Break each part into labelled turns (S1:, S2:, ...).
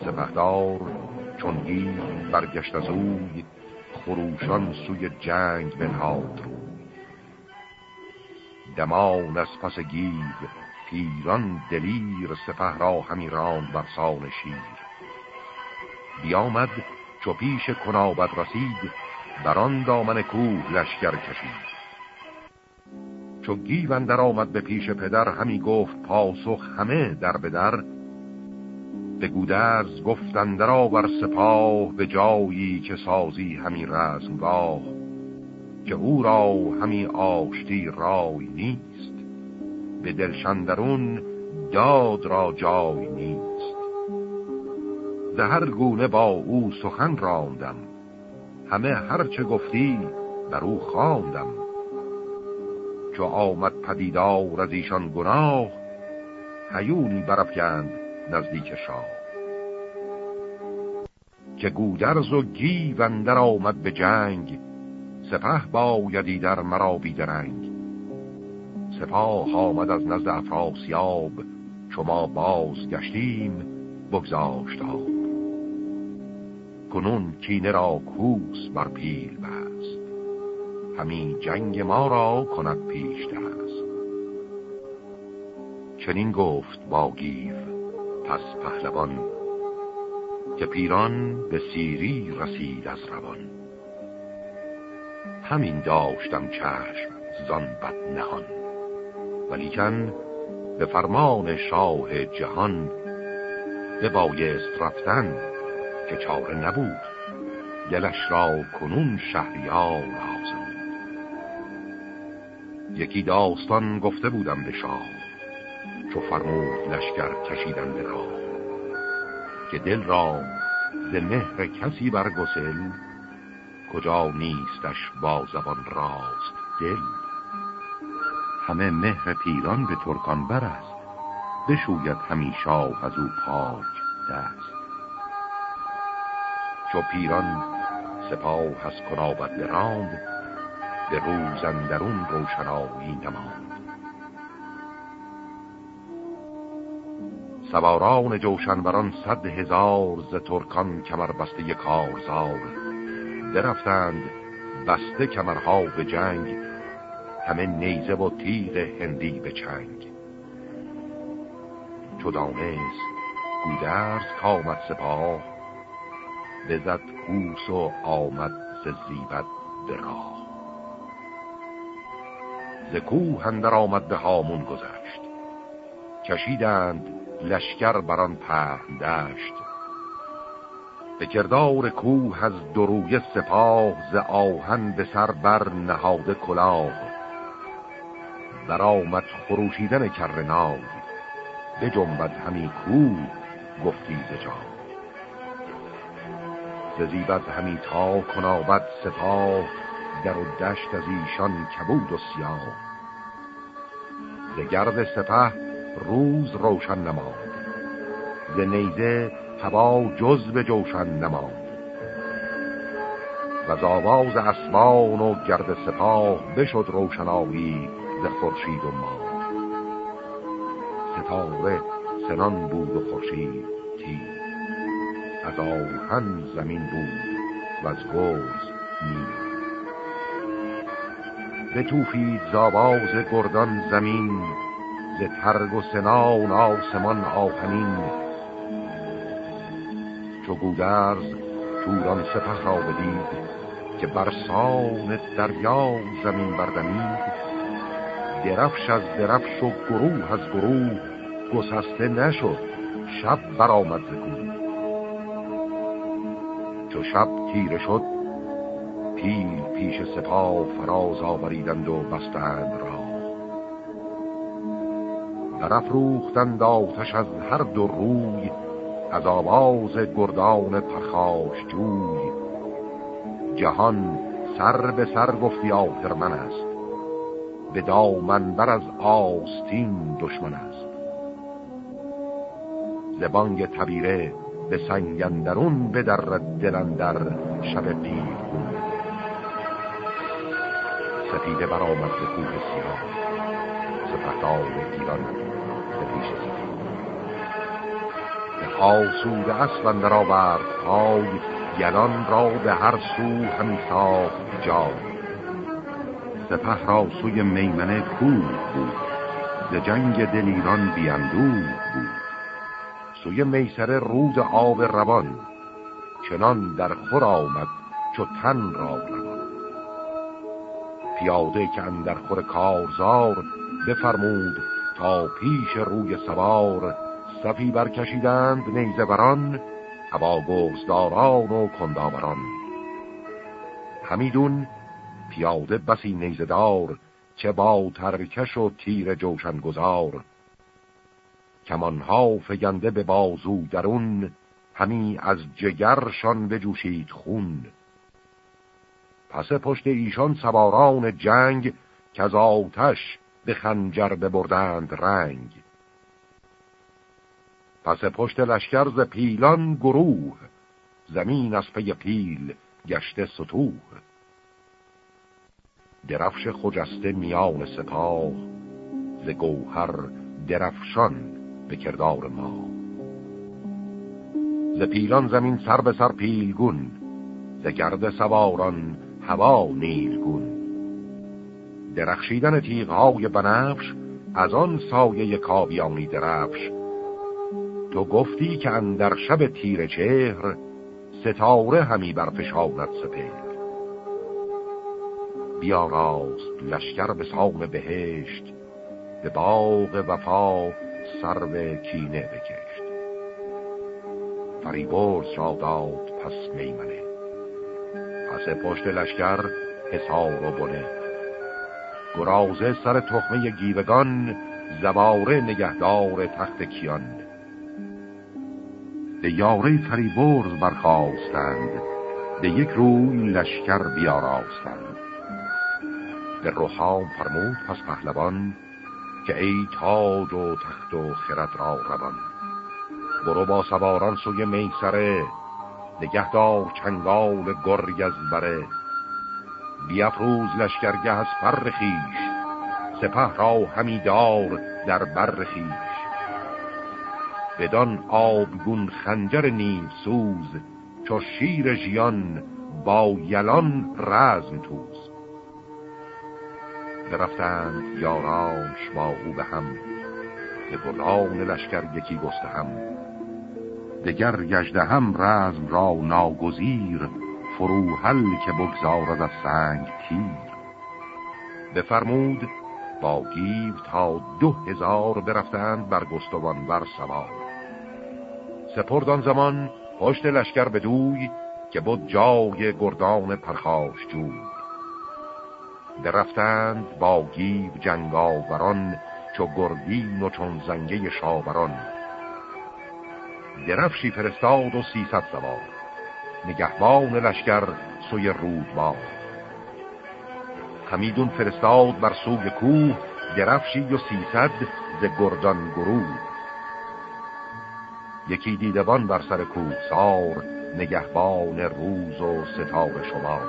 S1: سپهدار چون گیر برگشت از اوی خروشان سوی جنگ بنهاد روی. دمان از پس گیو پیران دلیر سپه را همی راند بر سان شیر. بیامد چو پیش کنابد رسید بران دامن کوه لشکر کشید. چو گیوندر آمد به پیش پدر همی گفت پاسخ همه در بدر به گودرز گفتندر آور سپاه به جایی که سازی همی رزمگاه که او را همی آشتی رای نیست. به دلشندرون داد را جای نیست. هر گونه با او سخن راندم. همه هرچه گفتی بر او خواندم. چو آمد پدیدار از ایشان گناه هیونی برفکند نزدیک شاه که گودرز و گیوندر آمد به جنگ سپه بایدی در مرا بیدرنگ سپاه آمد از نزد افراسیاب چو ما باز گشتیم بگذاشت آب. کنون کینه را کوس بر پیل بست همین جنگ ما را کند پیش دست. چنین گفت با گیو پس پهلوان که پیران به سیری رسید از روان. همین داشتم چشم زان بد نهان ولیکن به فرمان شاه جهان به بایست رفتن که چاره نبود دلش را کنون شهریار آزمود. یکی داستان گفته بودم به شاه چو فرمود لشکر کشیدن به راه که دل را ز مهر کسی برگسل کجا نیستش با زبان راست دل. همه مهر پیران به ترکان بر است بشوید همیشه از او پاک دست. چو پیران سپاه از کنابت براند به روزندرون روشنایی نماند. سواران جوشنوران صد هزار ز ترکان کمر بسته کارزار. درفتند بسته کمرها به جنگ همه نیزه و تیغ هندی به چنگ. چو دانست گودرز کامد سپاه بزد کوس و آمد ز زیبت به راه. ز کوه اندر آمد به هامون گذشت. کشیدند لشکر بران پهن دشت. به کردار کوه از دروی سپاه ز آهن به سر بر نهاده کلاه. برآمد خروشیدن کرنای به جنبت همی کوه گفتی ز جا زیبت همی تا کنابد سپاه در و دشت از ایشان کبود و سیاه. ز گرد سپه روز روشن نماند. ز نیزه هوا جز به جوشن نماند. و آواز اسبان و گرد سپاه بشد روشنایی ز خورشید و ما ستاره سنان بود و خورشید تیر از آهن زمین بود و از گرز نیر به توفید زاواز گردان زمین ز ترگ و سنان آسمان آهنین چو گودرز توران سپه را بدید که بر سان دریا زمین بردمید درفش از درفش و گروه از گروه گسسته نشد شب برآمد ز کوه. چو شب تیره شد پیل پیش سپاه فراز آوریدند و بستند را برافروختند آتش از هر دو روی از آواز گردان پرخاش جوی. جهان سر به سر گفتی من است به دامن بر از آستین دشمن است. زبانگ تبیره به سنگندرون به در دلندر شب بود سفیده برآمد به کوه سیاه. سپهدار گیران به پیش به آسود اسب در آورد پای گلان را به هر سو همی ساخت جای. سپه را سوی میمنه کور بود ز جنگ دلیران بیندود بود. سوی میسره رود آب روان چنان در خور آمد چو تن را روان. پیاده که اندر خور کارزار بفرمود تا پیش روی سوار صفی برکشیدند نیزه بران هوا گوزداران و کنداوران همیدون پیاده بسی نیزدار چه با ترکش و تیر جوشن گذار کمانها فگنده به بازو درون همی از جگرشان بجوشید خون. پس پشت ایشان سواران جنگ که از آتش به خنجر ببردند رنگ. پس پشت لشکر ز پیلان گروه زمین از پی پیل گشته سطوح. درفش خجسته میان سپاه ز گوهر درفشان به کردار ما. ز پیلان زمین سر به سر پیلگون ز گرد سواران هوا نیلگون. درخشیدن تیغهای بنفش از آن سایه کابیانی درفش تو گفتی که اندر شب تیر چهر ستاره همی برفشاند سپهر. بیاراست لشکر به سام بهشت به باغ وفا سر به کینه بکشت. فریبرز را داد پس میمنه. پس پشت لشکر حسار و بنه. گرازه سر تخمه گیوگان زواره نگهدار تخت کیان. به یاره فریبرز برخواستند به یک روی لشکر بیاراستند. به روحام فرمود پس پهلوان که ای تاج و تخت و خرد را روان. برو با سواران سوی میسره نگهدار چنگال گرگ از بره. بیافروز لشکرگه از پر خیش سپه را همی دار در بر خیش. بدان آبگون خنجر نیم سوز چو شیر ژیان با یلان رزم توز. برفتند یارانش با او به هم به گلان لشکر یکی گسته هم. دگر گجده هم رزم را ناگزیر فروحل که بگذارد از سنگ تیر. بفرمود با گیو تا دو هزار برفتند بر گستوان بر سوار. سپردان زمان پشت لشکر به دوی که بود جای گردان پرخاش جوی. برفتند با گیو جنگاوران چو گردین و چون زنگه شاوران. درفشی فرستاد و سیصد سوار. نگهبان لشکر سوی رودبار خمیدون فرستاد بر سوی کوه درفشی و سیصد ز گردان گروه. یکی دیدبان بر سر کوه سار نگهبان روز و ستاره شمار.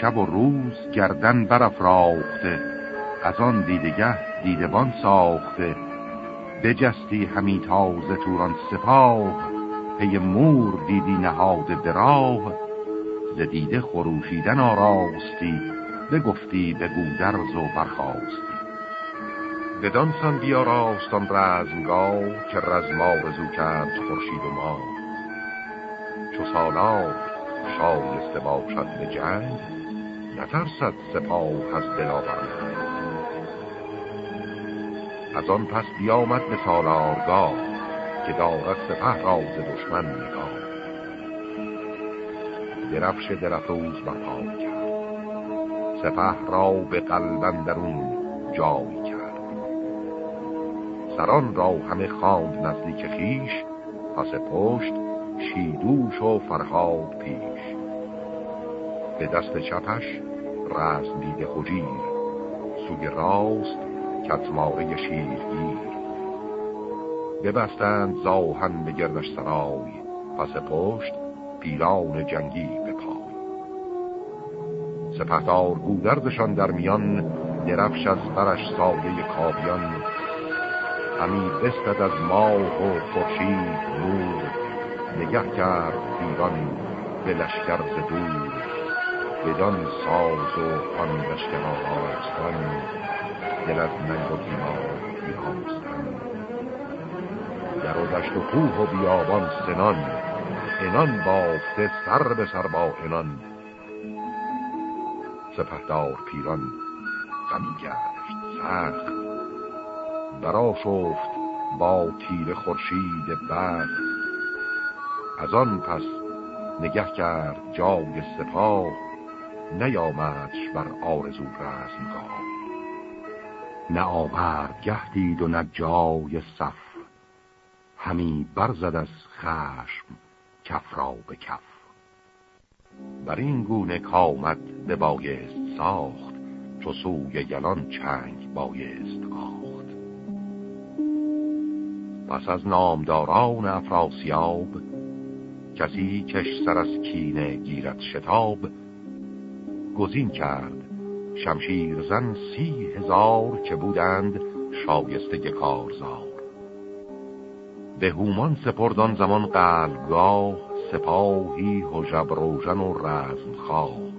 S1: شب و روز گردن برافراخته از آن دیدگه دیدبان ساخته. بجستی همی تازه توران سپاه پی مور دیدی نهاده براه ز دیده خروشیدن آراستی بگفتی به گودرز و برخواستی بدان سان بیا راستان رزمگاه که رزمار زو کرد خورشید و ما چو سالار شایسته باشد به جنگ نترسد سپاه از دلاور از آن پس بیامد به سالارگاه که دارد سپه را ز دشمن نگاه. درفش درفروز برپا کرد. سپه را به قلبندرون جای کرد. سران را همه خواند نزدیک خیش پس پشت شیدوش و فرهاد پیش. به دست چپش رزم دیده خجیر. سوی راست کتماره شیرگیر. ببستند زاهن به گردش سرای پس پشت پیلان جنگی به پای. سپهدار گودردشان در میان درفش از برش سایه کابیان. همی بستد از ماه و خورشید نور نگه کرد پیران به لشکر دور. بدان ساز و آن لشکر آراستان دل از ننگ دشت و کوه و بیابان سنان. انان بافته سر به سر با انان سپهدار پیران غمی گشت سخت. برا شفت با تیر خورشید بخت. از آن پس نگه کرد جای سپاه. نیامدش بر آرزو رزمگاه. نه آورد گهدید و نه جای صف. همی برزد از خشم کف را به کف. بر این گونه کامد به بایست ساخت چو سوی یلان چنگ بایست آخت. پس از نامداران افراسیاب کسی کش سر از کینه گیرد شتاب. گزین کرد شمشیر زن سی هزار که بودند شایسته کارزار. به هومان سپردان زمان قلبگاه سپاهی حجب روژن و رزم خواه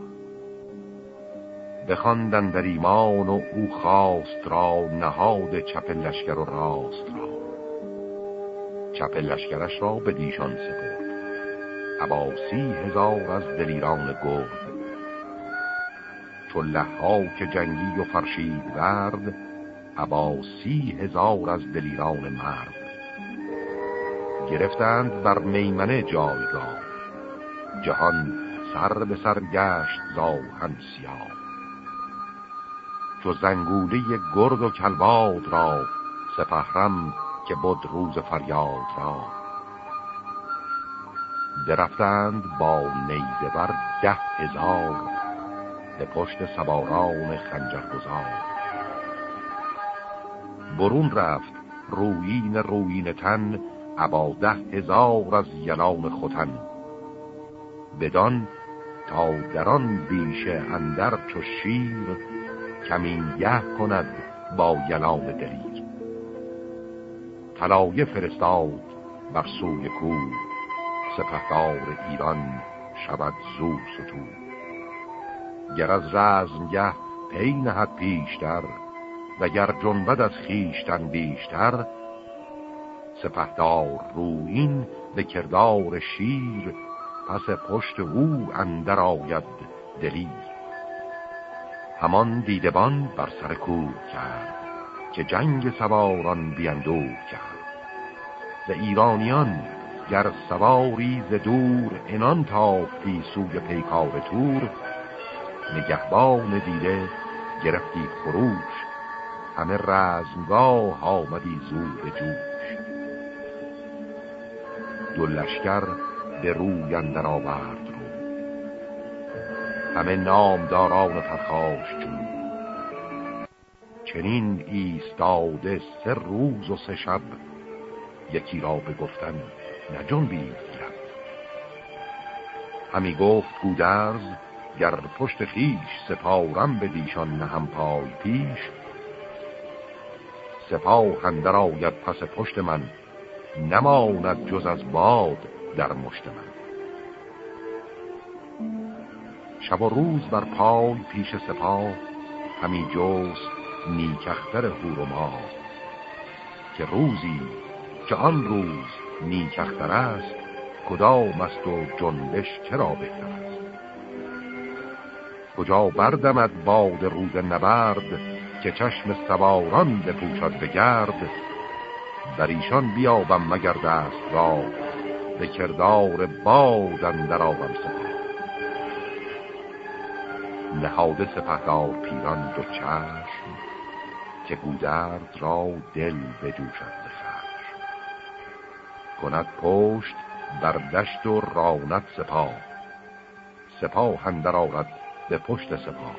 S1: بخواندن در ایمان و او خواست را نهاد چپ لشکر و راست را. چپ لشکرش را به دیشان سپرد. ابا سی هزار از دلیران گرد. چو لحا که جنگی و فرشید ورد ابا سی هزار از دلیران مرد. گرفتند بر میمنه جایگاه. جهان سر به سر گشت زاهن سیاه. چو زنگوله گرد و کلباد را سپهرم که بود روز فریاد را. درفتند با نیزه بر ده هزار به پشت سواران خنجر گذار برون رفت روین روین تن ابا ده هزار از یلان خوتن بدان تا دران بیشه اندر چو شیر کمین یه کند با یلان دلیر. طلایه فرستاد بر سوی کوه سپهدار ایران شود زو ستو گر از رزمگه پی نهد پیشتر و گر جنبد از خیشتن بیشتر سپهدار روین به کردار شیر پس پشت او اندر آید دلیر. همان دیدبان بر سر کوه کرد که جنگ سواران بیندور کرد. و ایرانیان گر سواری ز دور انان تافتی سوی پیکار تور نگهبان دیده گرفتی خروش همه رزمگاه آمدی زود جوش دو لشکر به روی اندر آورد همه نامداران فرخاش چون چنین ایستاده سه روز و سه شب یکی را به گفتن نجنبید لب همی گفت گودرز گر پشت خیش سپارم به دیشان نهم پای پیش. سپاه اندر آید پس پشت من نماند جز از باد در مشت من. شب و روز بر پای پیش سپاه همی جوست نیکختر هور و ما که روزی که آن روز نیکختر است کدام است و جنبش چرا بهتر است؟ کجا بردمد باد روز نبرد که چشم سواران بپوشد بگرد در ایشان بیابم مگر دست را به کردار بادن در آبم سپاه نهاده سپهدار پیران دو چشم که گودرد را دل بجوشد بخشم کند پشت بر دشت و راند سپاه سپاه هندر آرد به پشت سپاه.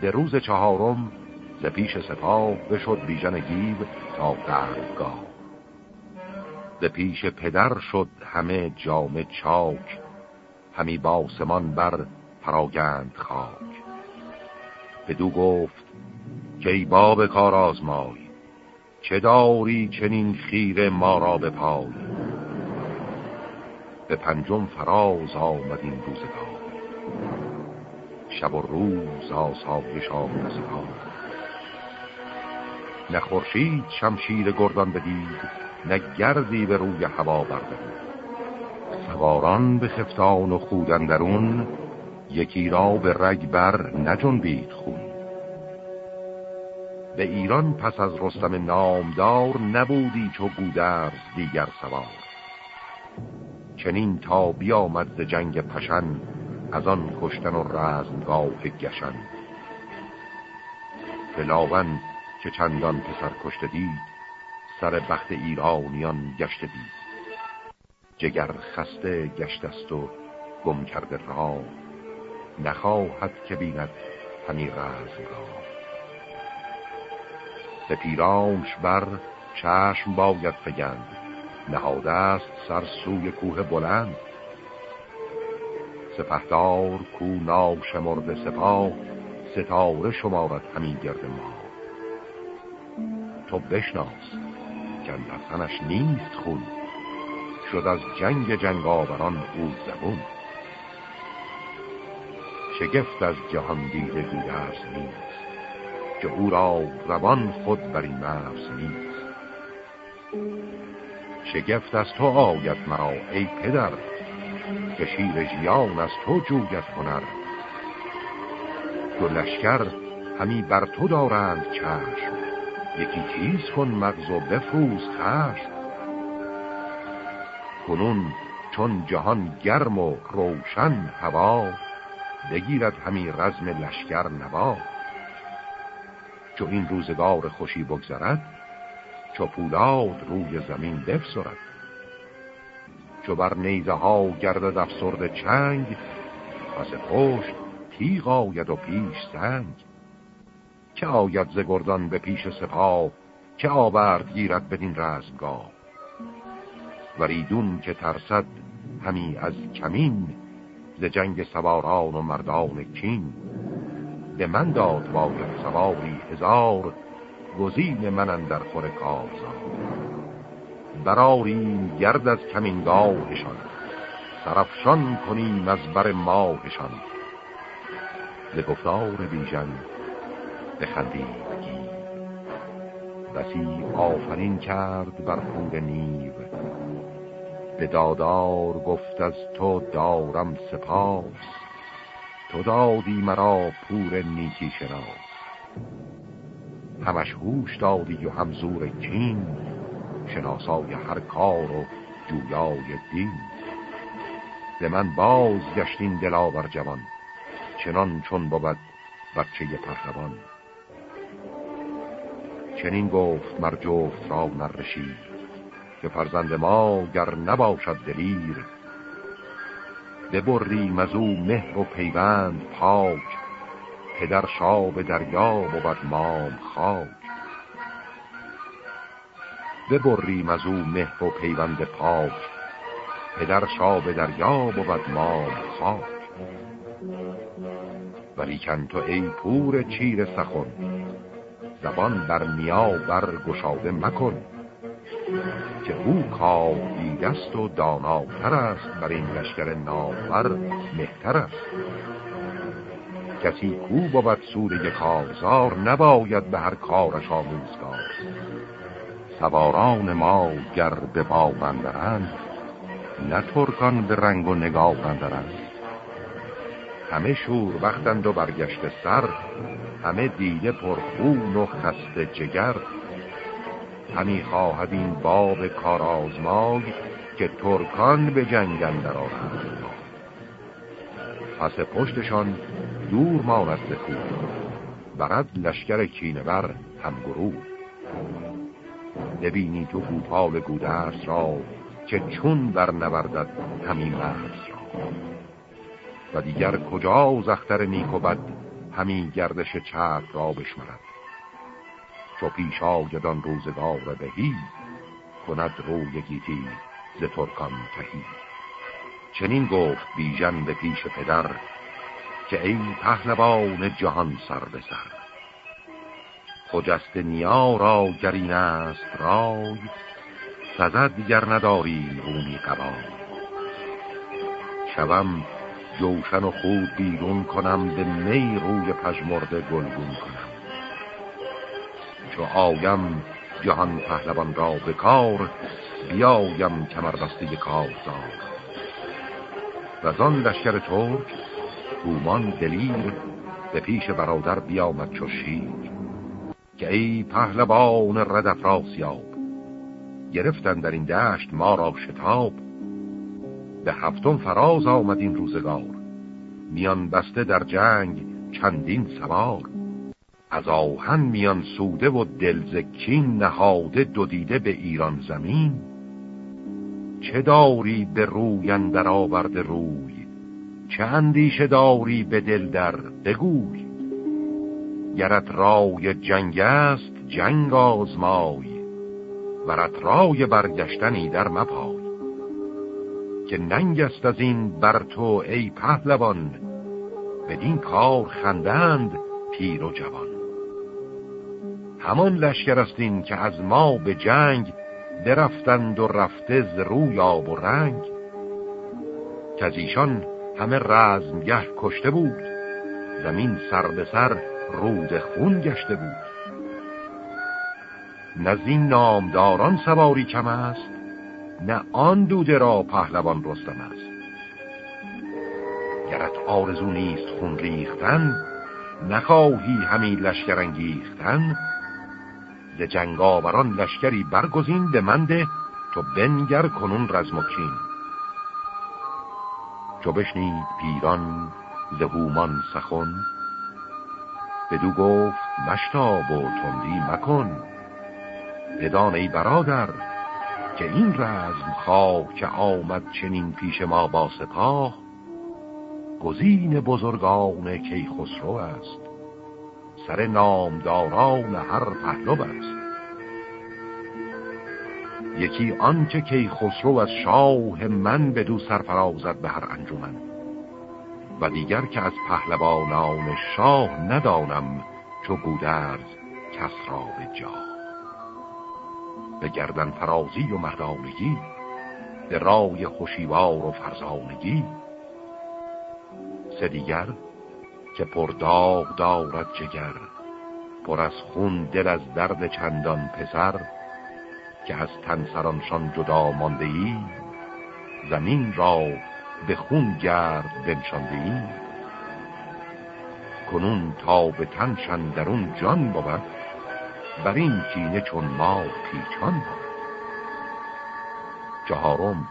S1: به روز چهارم ز پیش سپاه بشد بیژن گیو تا قربگاه به پیش پدر شد همه جام چاک همی باسمان بر پراگند خاک. بدو گفت که ای باب کار آزمای چه داری چنین خیر ما را به پای؟ به پنجم فراز آمد این روزگار. شب و روز آسایش آمد سپاه نه خورشید شمشیر گردان بدید نه گردی به روی هوا برده سواران به خفتان و خودن درون یکی را به رگ بر نجنبید خون. به ایران پس از رستم نامدار نبودی چو گودرز دیگر سوار. چنین تا بیامد ز جنگ پشن از آن کشتن و رزمگاه گشن. فلاون که چندان پسر کشته دید سر بخت ایرانیان گشته دید. جگر خسته گشت است و گم کرده راه نخواهد که بیند همی رزمگاه سپیرانش بر چشم باید فگند نهاده است سر سوی کوه بلند. سپهدار کو ناشمرد سپاه ستاره شمارد همین گرد ما. تو بشناس. که تنش نیست خون. شد از جنگ جنگاوران او زبون. شگفت از جهان دیده گودرز نیست. که او را روان خود بر این مرز نیست. شگفت از تو آید مرا ای پدر. که شیر جیان از تو جوید هنر. دو لشکر همی بر تو دارند چشم. یکی چیز کن مغز و بفروز خشم کنون چون جهان گرم و روشن هوا بگیرد همی رزم لشکر نوا. چو این روزگار خوشی بگذرد چو پولاد روی زمین بفسرد. چو بر نیزه ها گردد افسرد چنگ پس پشت تیغ آید و پیش سنگ. که آید ز گردان به پیش سپاه؟ که آورد گیرد بدین رزمگاه؟ وریدون که ترسد همی از کمین ز جنگ سواران و مردان کین. به من داد باید سواری هزار گزین من اندر خور کارزار. براریم گرد از کمینگاهشان سرفشان کنیم از بر ماهشان. ز گفتار بیژن بخندید بسی آفرین کرد بر خون نیو. به دادار گفت از تو دارم سپاس. تو دادی مرا پور نیکی شناس. همش هوش دادی و همزور کین. شناسای هر کار و جویای دین. به من باز گشتین دلاور جوان. چنان چون بود بچه پهلوان. چنین گفت مر جفت را نرشید که فرزند ما گر نباشد دلیر. ببریم از او مهر و پیوند پاک پدر شاب دریا بود مام خاک. ببریم از او مهر و پیوند پاک پدر شاب دریا بود مام خاک. ولیکن تو ای پور چیر سخن زبان بر نیا بر گشاده مکن که او کار دیگست و داناتر است بر این لشکر ناور مهتر است. کسی کو بود سوره کارزار نباید به هر کارش آموزگار. سواران ما گر به باوندرند نه ترکان به رنگ و نگاه بندرند. همه شور وقتند و برگشت سر همه دیده پرخون و خسته جگر. همی خواهد این باب کارازمای که ترکان به جنگ اندر پس پشتشان دور ماند ز برد لشکر کینور هم گروه. ببینی تو گوپال گودرس را که چون بر نوردد همین مرز را. و دیگر کجا زختر نیک و بد همین گردش چرخ را بشمرد. چو پیش آیدان روزگار بهی کند روی گیتی ز ترکان تهی. چنین گفت بیژن به پیش پدر که ای پهلوان جهان سر به سر. خجست نیا را گرین است رای سزد دیگر نداری رومی قبای شوم جوشن و خود بیرون کنم به می روی پژمرده گلگون کنم. چو آیم جهان پهلوان را به کار بیایم کمر بسته کارزار. و آن لشکر ترک هومان دلیر به پیش برادر بیامد چو شیر. که ای پهلوان رد افراسیاب گرفتن در این دشت ما را شتاب. به هفتم فراز آمد این روزگار. میان بسته در جنگ چندین سوار. از آهن میان سوده و دلزکین نهاده دو دیده به ایران زمین. چه داری به روی اندر آورده روی؟ چه اندیشه داری به دل در بگوی؟ گرت رای جنگ است جنگ آزمای. ورت رای برگشتنی در مپای. که ننگ است از این بر تو ای پهلوان. بدین کار خندند پیر و جوان. همان لشکر استین که از ما به جنگ درفتند و رفته ز روی آب و رنگ. که از ایشان همه رزمگه کشته بود زمین سر به سر رود خون گشته بود. نزین نامداران سواری کم است نه آن دوده را پهلوان رستم است. گرت آرزو نیست خون ریختن نخواهی همین لشکر انگیختن. ز جنگاوران لشکری برگزین به منده تو بنگر کنون رزم و کین. چو بشنید پیران زهومان سخن بدو گفت مشتاب و تندی مکن. بدان ای برادر که این رزم خواه که آمد چنین پیش ما با سپاه گزین بزرگان کی خسرو است. سر نامداران هر پهلو است. یکی آنچه کی خسرو از شاه من به دو سرفرازد به هر انجمن و دیگر که از پهلوانان شاه ندانم چو گودرز کس را به جا. به گردن فرازی و مردانگی به رای خوشیوار و فرزانگی. سه دیگر که پر داغ دارد جگر پر از خون دل از درد چندان پسر که از تن سرانشان جدا مانده ای زمین را به خون گرد بنشانده ای کنون تا به تنشان درون جان بود بر این کینه چون ما پیچان چهارم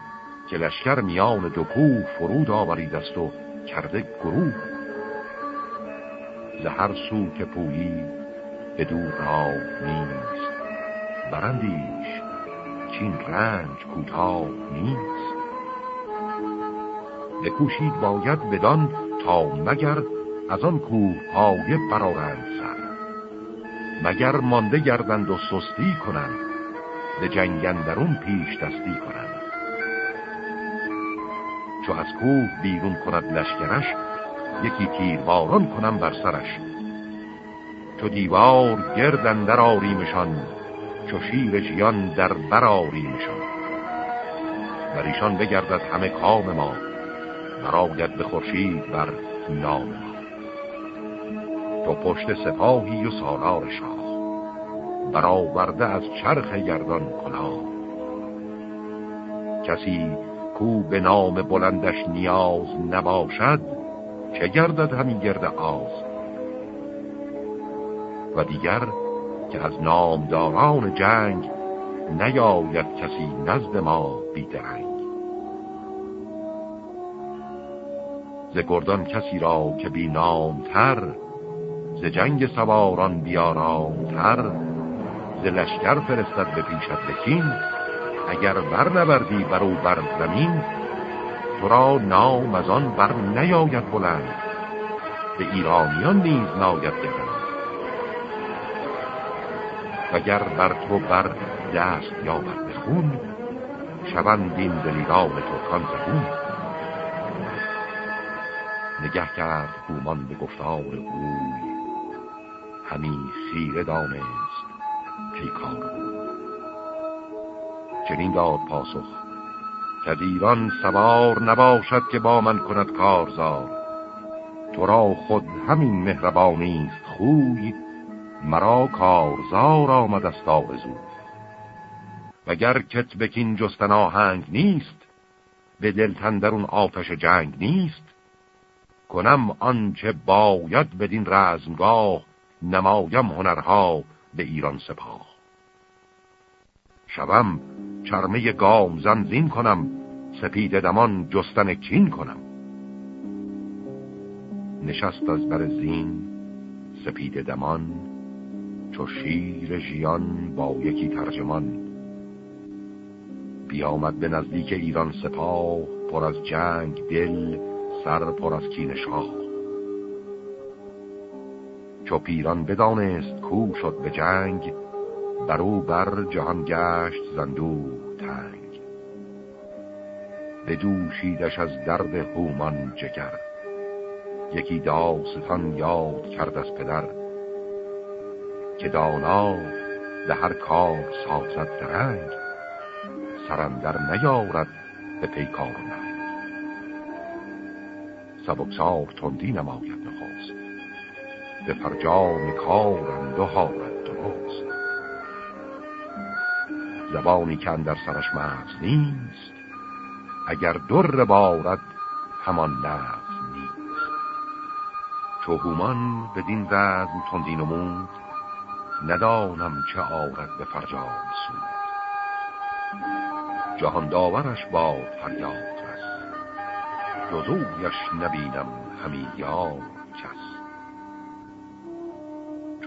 S1: که لشکر میان دو کوه فرود آورید است و کرده گروه. زهر سو که پویی به دور را نیست. برندیش چین رنج کوتاه نیست. بکوشید باید بدان تا مگر از آن کوه های برارند مگر مانده گردند و سستی کنند به جنگندرون پیش دستی کنند. چو از کوه بیرون کند لشکرش یکی تیرباران کنم بر سرش. چو دیوار گردن در آریمشان چو شیر جیان در براریمشان بر ایشان بگردد همه کام ما براید به خورشید بر نام ما. تو پشت سپاهی و سالار شاه. برآورده از چرخ گردان کلا کسی کو به نام بلندش نیاز نباشد چه گردد همین گرد آز؟ و دیگر که از نامداران جنگ نیاید کسی نزد ما بیدرنگ ز گردان کسی را که بی تر ز جنگ سواران تر ز لشکر فرستد به پیشت بکین. اگر بر نبردی بر او بر زمین تو را نام از آن بر نیاید بلند. به ایرانیان نیز ناید گرند وگر بر تو بر دست یا بر بخون شوند این دلیران ترکان زبون. نگه کرد هومان به گفتار اوی همی خیره دانست پیکار چنین داد پاسخ که ایران سوار نباشد که با من کند کارزار. تو را خود همین مهربانی است خوی مرا کارزار آمد است آرزو وگر کت بکین جستن آهنگ نیست به دلتن درون آتش جنگ نیست. کنم آنچه باید بدین رزمگاه نمایم هنرها به ایران سپاه. شوم چرمه گام زنزین کنم سپید دمان جستن کین کنم. نشست از بر زین سپید دمان چو شیر ژیان با یکی ترجمان. بیامد به نزدیک ایران سپاه پر از جنگ دل سر پر از کین شاه. چو پیران بدانست کو شد به جنگ برو بر جهان گشت زندو تنگ. بدوشیدش از درد هومان جگر یکی داستان یاد کرد از پدر که دانا به هر کار سازد درنگ سرندر نیارد به پیکار نه سبکسار تندی نماید نخواست به فرجام کارند و حالت درست. زبانی که در سرش مغز نیست اگر در بارد همان لحظ نیست. چو هومان بدین رزم تندی نمود ندانم چه آرد به فرجام سود. جهان داورش باد فریاد رس جزویش نبینم همی یاد.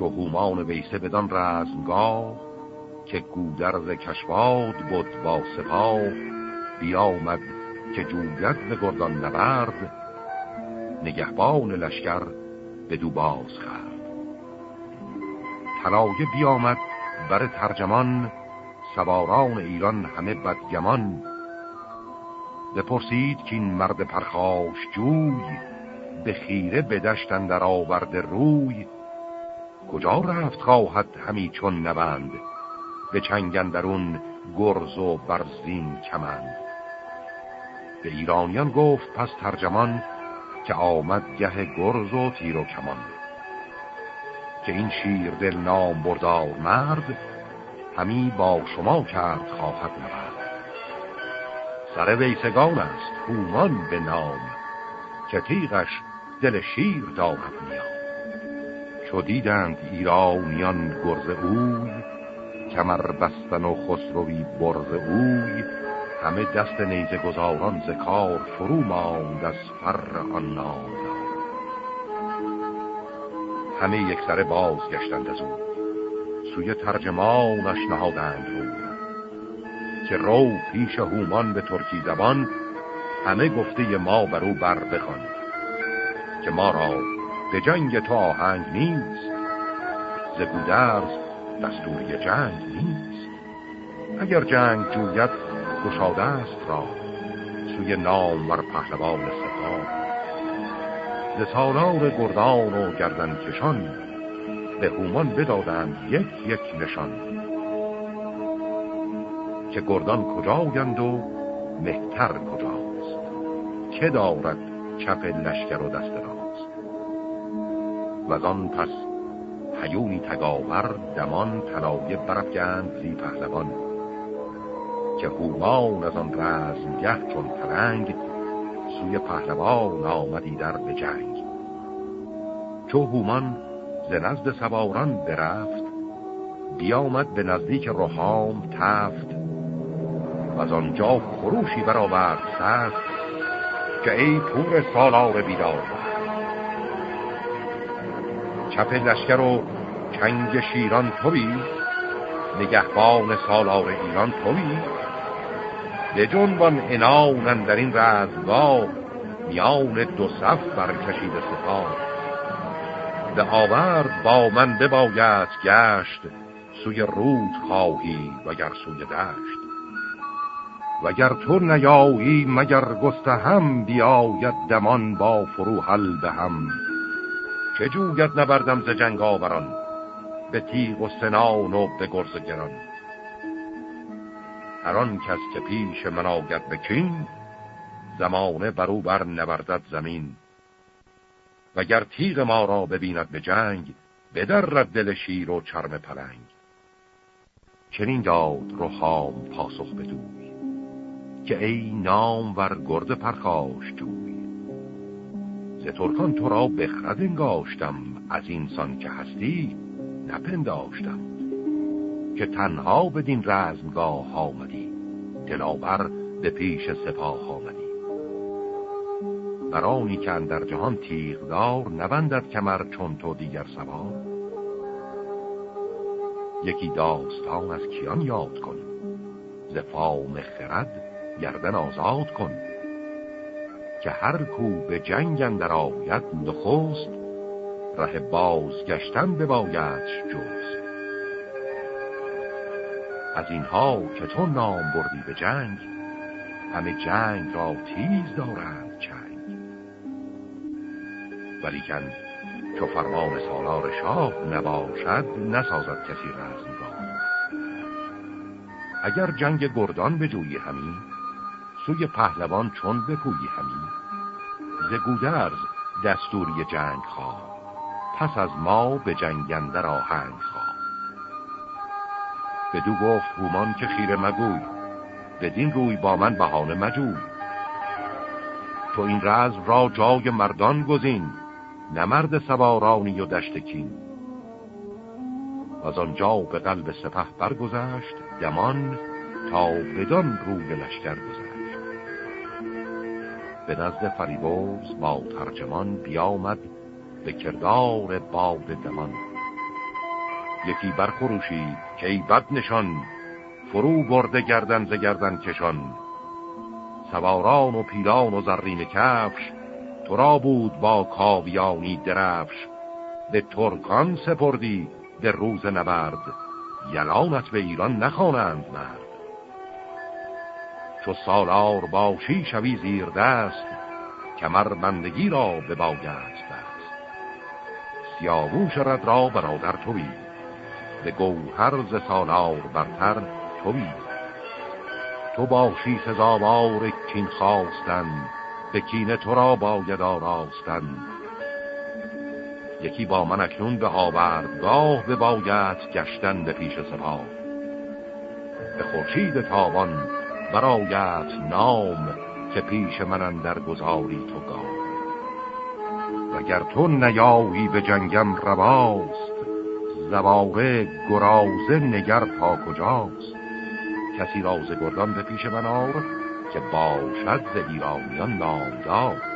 S1: چو هومان ویسه بدان رزمگاه که گودرز کشواد بود با سپاه بیامد که جوید به گردان نبرد نگهبان لشکر به دو باز خرد تلایه بیامد بر ترجمان سواران ایران همه بدگمان. بپرسید که این مرد پرخاش جوی به خیره بدشتن در آورد روی. کجا رفت خواهد همی چون نبند؟ به چنگندرون گرز و برزین کمند. به ایرانیان گفت پس ترجمان که آمد گه گرز و تیر و کمان. که این شیر دل نام بردار مرد همی با شما کرد خواهد نبرد سر ویسگان است هومان به نام که تیغش دل شیر دارد میان. چو دیدند ایرانیان گرز اوی کمر بستن و خسروی برز اوی همه دست نیزه گذاران زکار فرو ماند از فر آن نام همه یک سر باز گشتند از او سوی ترجمانش نهادند رو که رو پیش هومان به ترکی زبان همه گفته ما بر او بر بخوان که ما را به جنگ تو آهنگ نیست. ز گودرز دستوری جنگ نیست. اگر جنگ جوید گشاده است را سوی نام ور پهلوان سپاه. ز سالار گردان و گردن کشان به هومان بدادند یک یک نشان. که گردان کجایند و مهتر کجاست؟ که دارد چپ لشکر و دست راست و آن پس هیونی تگاور دمان طلایه برفگند زی پهلوان که هومان از آن رزمگه چون ترنگ سوی پهلوان آمدی در به جنگ چو هومان ز نزد سواران برفت بیامد به نزدیک روحام تفت و از آنجا خروشی برآورد سخت که ای پور سالار بیدار چپ لشکر و چنگ شیران توی. نگهبان سالار ایران توی. به جنبان انانن در این رزگاه میان دو صف برکشید سپاه. به آورد با من بباید گشت. سوی رود خواهی وگر سوی دشت. وگر تو نیایی مگر گسته هم بیاید دمان با فروحل به هم. چه جوید نبردم ز جنگ آوران؟ به تیغ و سنان و به گرز گران. هر کس که پیش من بکین زمانه برو بر نبردد زمین. وگر تیغ ما را ببیند به جنگ بدرد دل شیر و چرم پلنگ. چنین داد روحام پاسخ بدوی که ای نام ور گرد پرخاش جوی. ز ترکان تو را بخرد انگاشتم. از اینسان که هستی نپنداشتم. که تنها بدین رزمگاه آمدی. دلاور به پیش سپاه آمدی. برانی که در جهان تیغدار نبندد کمر چون تو دیگر سوار یکی داستان از کیان یاد کن. ز فام خرد گردن آزاد کن. که هر کو به جنگ اندر آید نخست ره بازگشتن به بایدش جست. از اینها که تو نام بردی به جنگ همه جنگ را تیز دارند چنگ. ولیکن چو فرمان سالار شاه نباشد نسازد کسی رزم را اگر جنگ گردان بجویی همی سوی پهلوان چون بپویی همی ز گودرز دستوری جنگ خواه پس از ما به جنگنده را هنگ خواه بدو گفت هومان که خیره مگوی بدین روی با من بهانه مجوی. تو این رزم را جای مردان گزین نمرد سوارانی و دشتکین از آنجا به قلب سپه برگذشت دمان تا بدان روی لشکر گذشت به نزد فریبوز با ترجمان بیامد به کردار باد دمان. یکی برخروشید که ای بد نشان فرو برده گردن ز گردن کشان. سواران و پیلان و زرین کفش تو را بود با کاویانی درفش. به ترکان سپردی به روز نبرد یلانت به ایران نخوانند مرد. چو سالار باشی شوی زیر دست کمر بندگی را به باگست بست. سیاووش رد را برادر توی به گوهر ز سالار برتر توی. تو باشی سزاوار کین خواستن به کینه تو را باید آراستن. یکی با من اکنون به آوردگاه به باید گشتن به پیش سپاه. به خورشید تابان برایت نام که پیش من در گذاری تو گام. وگر تو نیایی به جنگم رواست زواره گرازه نگر تا کجاست؟ کسی راز گردان به پیش من آر که باشد ز ایرانیان نامدار.